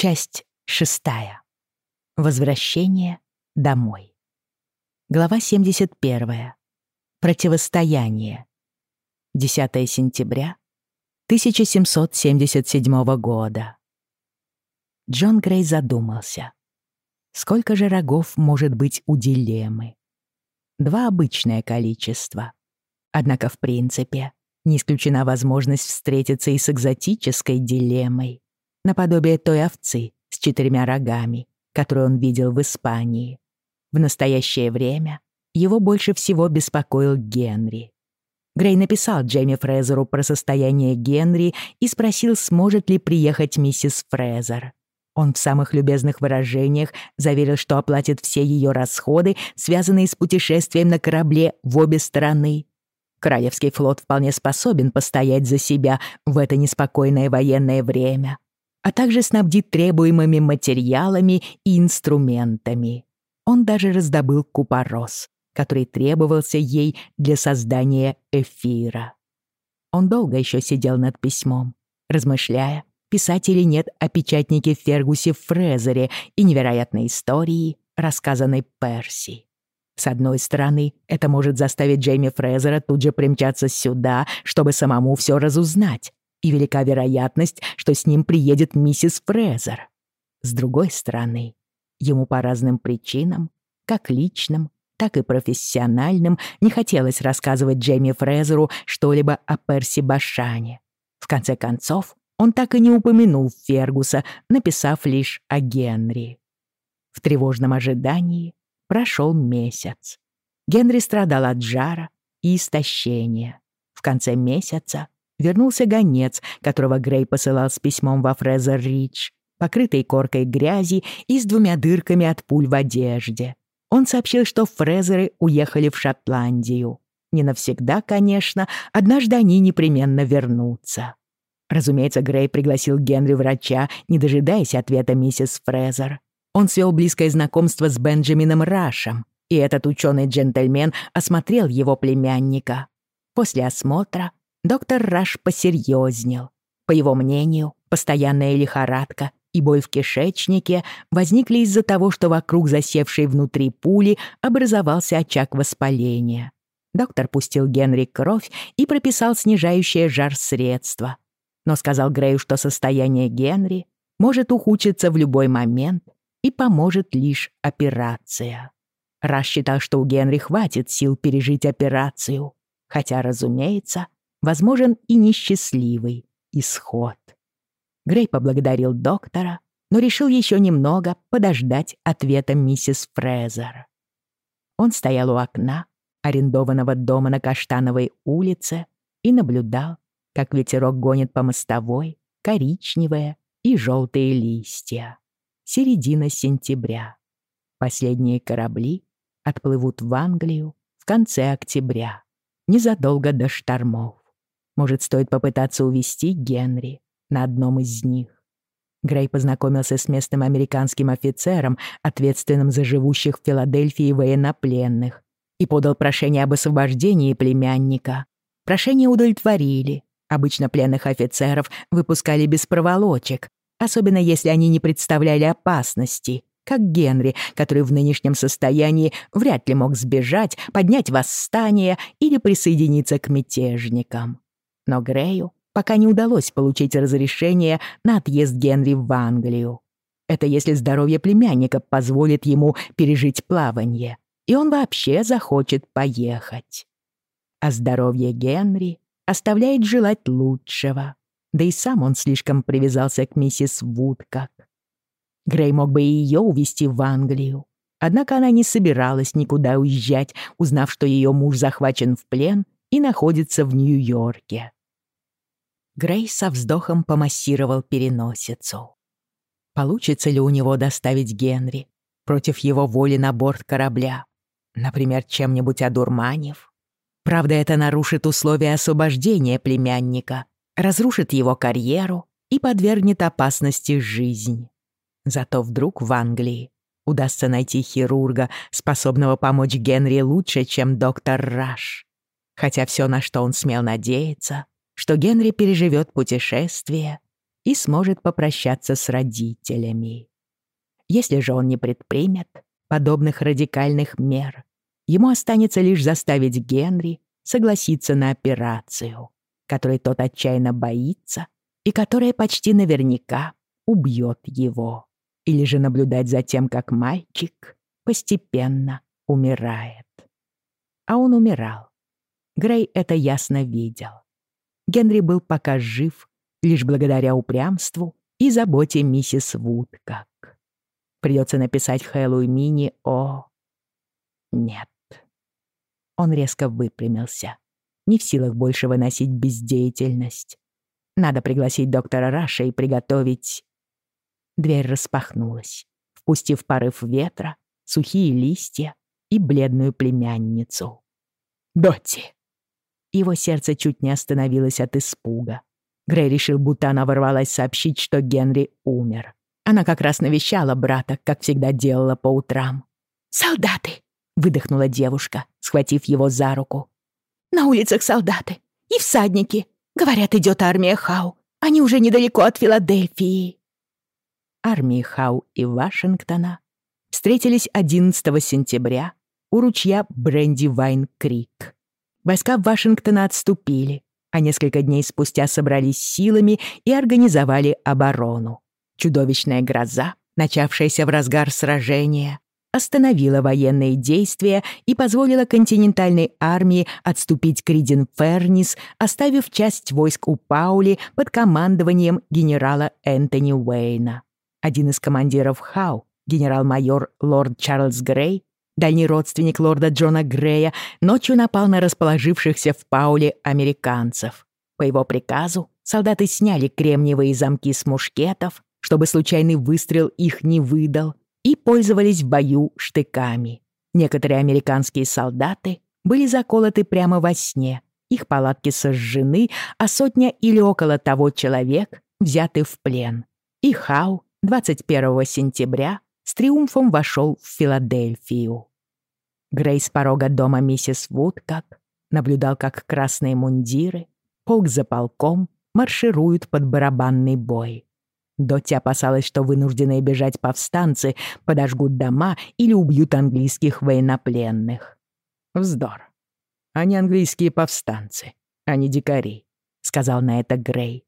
Часть шестая. Возвращение домой. Глава 71. Противостояние. 10 сентября 1777 года. Джон Грей задумался. Сколько же рогов может быть у дилеммы? Два обычное количество. Однако, в принципе, не исключена возможность встретиться и с экзотической дилеммой наподобие той овцы с четырьмя рогами, которую он видел в Испании. В настоящее время его больше всего беспокоил Генри. Грей написал Джейми Фрезеру про состояние Генри и спросил, сможет ли приехать миссис Фрезер. Он в самых любезных выражениях заверил, что оплатит все ее расходы, связанные с путешествием на корабле в обе стороны. Королевский флот вполне способен постоять за себя в это неспокойное военное время а также снабдит требуемыми материалами и инструментами. Он даже раздобыл купорос, который требовался ей для создания эфира. Он долго еще сидел над письмом, размышляя, писать или нет о печатнике Фергусе Фрезере и невероятной истории, рассказанной Перси. С одной стороны, это может заставить Джейми Фрезера тут же примчаться сюда, чтобы самому все разузнать, и велика вероятность, что с ним приедет миссис Фрезер. С другой стороны, ему по разным причинам, как личным, так и профессиональным, не хотелось рассказывать Джейми Фрезеру что-либо о Перси Башане. В конце концов, он так и не упомянул Фергуса, написав лишь о Генри. В тревожном ожидании прошел месяц. Генри страдал от жара и истощения. В конце месяца вернулся гонец, которого Грей посылал с письмом во Фрезер-Ридж, покрытой коркой грязи и с двумя дырками от пуль в одежде. Он сообщил, что Фрезеры уехали в Шотландию. Не навсегда, конечно, однажды они непременно вернутся. Разумеется, Грей пригласил Генри врача, не дожидаясь ответа миссис Фрезер. Он свел близкое знакомство с Бенджамином Рашем, и этот ученый-джентльмен осмотрел его племянника. После осмотра доктор Раш посерьезнел. По его мнению, постоянная лихорадка и боль в кишечнике возникли из-за того, что вокруг засевшей внутри пули образовался очаг воспаления. Доктор пустил Генри кровь и прописал снижающее жар средство. Но сказал Грею, что состояние Генри может ухудшиться в любой момент и поможет лишь операция. Раш считал, что у Генри хватит сил пережить операцию, хотя, разумеется, возможен и несчастливый исход. Грей поблагодарил доктора, но решил еще немного подождать ответа миссис Фрезер. Он стоял у окна арендованного дома на Каштановой улице и наблюдал, как ветерок гонит по мостовой коричневые и желтые листья. Середина сентября. Последние корабли отплывут в Англию в конце октября, незадолго до штормов. Может, стоит попытаться увести Генри на одном из них. Грей познакомился с местным американским офицером, ответственным за живущих в Филадельфии военнопленных, и подал прошение об освобождении племянника. Прошение удовлетворили. Обычно пленных офицеров выпускали без проволочек, особенно если они не представляли опасности, как Генри, который в нынешнем состоянии вряд ли мог сбежать, поднять восстание или присоединиться к мятежникам. Но Грею пока не удалось получить разрешение на отъезд Генри в Англию. Это если здоровье племянника позволит ему пережить плавание, и он вообще захочет поехать. А здоровье Генри оставляет желать лучшего, да и сам он слишком привязался к миссис Вудкок. Грей мог бы и ее увезти в Англию, однако она не собиралась никуда уезжать, узнав, что ее муж захвачен в плен и находится в Нью-Йорке. Грей со вздохом помассировал переносицу. Получится ли у него доставить Генри против его воли на борт корабля? Например, чем-нибудь одурманив? Правда, это нарушит условия освобождения племянника, разрушит его карьеру и подвергнет опасности жизнь. Зато вдруг в Англии удастся найти хирурга, способного помочь Генри лучше, чем доктор Раш. Хотя все, на что он смел надеяться — что Генри переживет путешествие и сможет попрощаться с родителями. Если же он не предпримет подобных радикальных мер, ему останется лишь заставить Генри согласиться на операцию, которой тот отчаянно боится и которая почти наверняка убьет его, или же наблюдать за тем, как мальчик постепенно умирает. А он умирал. Грей это ясно видел. Генри был пока жив лишь благодаря упрямству и заботе миссис Вудкок. Придется написать Хэллу и Мини о... Нет. Он резко выпрямился. Не в силах больше выносить бездеятельность. Надо пригласить доктора Раша и приготовить... Дверь распахнулась, впустив порыв ветра, сухие листья и бледную племянницу. «Дотти!» Его сердце чуть не остановилось от испуга. Грей решил, будто она ворвалась сообщить, что Генри умер. Она как раз навещала брата, как всегда делала по утрам. «Солдаты!» — выдохнула девушка, схватив его за руку. «На улицах солдаты и всадники. Говорят, идет армия Хау. Они уже недалеко от Филадельфии». Армии Хау и Вашингтона встретились 11 сентября у ручья Бренди-Вайн-Крик. Войска Вашингтона отступили, а несколько дней спустя собрались силами и организовали оборону. Чудовищная гроза, начавшаяся в разгар сражения, остановила военные действия и позволила континентальной армии отступить к Риденфернис, оставив часть войск у Паули под командованием генерала Энтони Уэйна. Один из командиров Хау, генерал-майор лорд Чарльз Грей, дальний родственник лорда Джона Грея, ночью напал на расположившихся в Пауле американцев. По его приказу солдаты сняли кремниевые замки с мушкетов, чтобы случайный выстрел их не выдал, и пользовались в бою штыками. Некоторые американские солдаты были заколоты прямо во сне, их палатки сожжены, а сотня или около того человек взяты в плен. И Хау 21 сентября с триумфом вошел в Филадельфию. Грей с порога дома миссис Вудкак наблюдал, как красные мундиры, полк за полком, маршируют под барабанный бой. Дотти опасалась, что вынужденные бежать повстанцы подожгут дома или убьют английских военнопленных. «Вздор. Они английские повстанцы, а не дикари», — сказал на это Грей.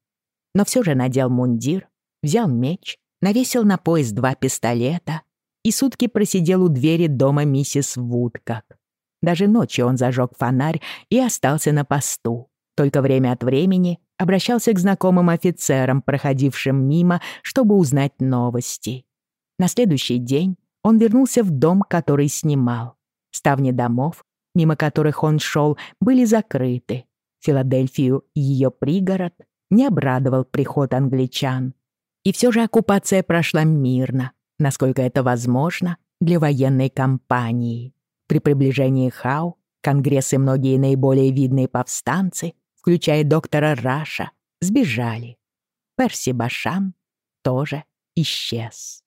Но все же надел мундир, взял меч, навесил на пояс два пистолета и сутки просидел у двери дома миссис Вудкок. Даже ночью он зажег фонарь и остался на посту. Только время от времени обращался к знакомым офицерам, проходившим мимо, чтобы узнать новости. На следующий день он вернулся в дом, который снимал. Ставни домов, мимо которых он шел, были закрыты. Филадельфию и ее пригород не обрадовал приход англичан. И все же оккупация прошла мирно, насколько это возможно для военной кампании. При приближении Хау Конгресс и многие наиболее видные повстанцы, включая доктора Раша, сбежали. Перси Башан тоже исчез.